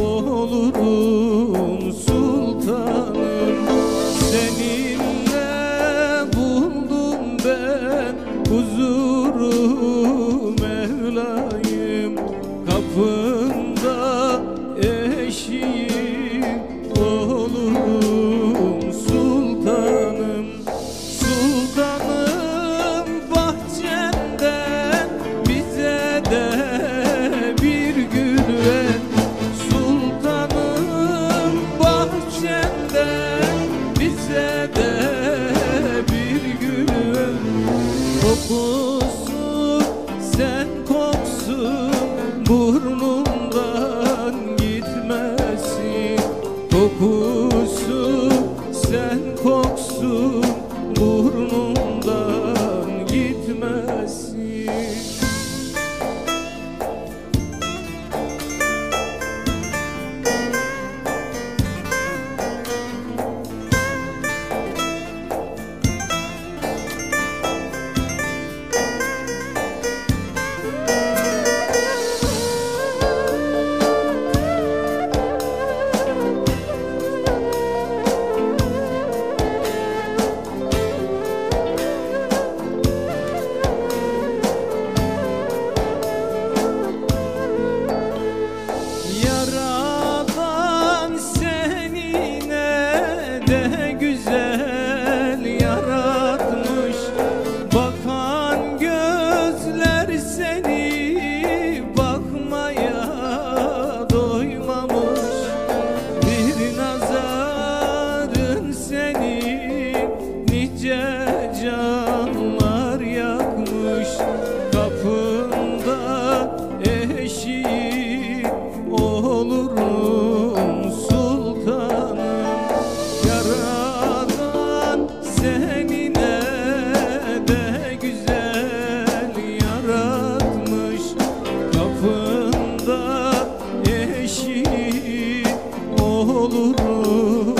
olurum sultanım. Seninle buldum ben huzuru Mevlayım. Kapında eşiğim olurum sultanım. Sultanım bahçenden bize de kokusun sen koksun burnumdan gitmesin. Kokusun sen koksun burnumdan gitmesin. kişi olurum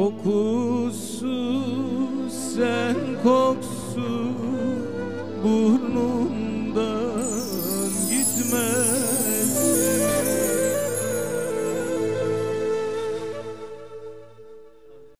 Kokusu sen koksun bu